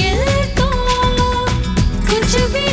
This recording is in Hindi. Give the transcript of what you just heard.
दिल कुछ भी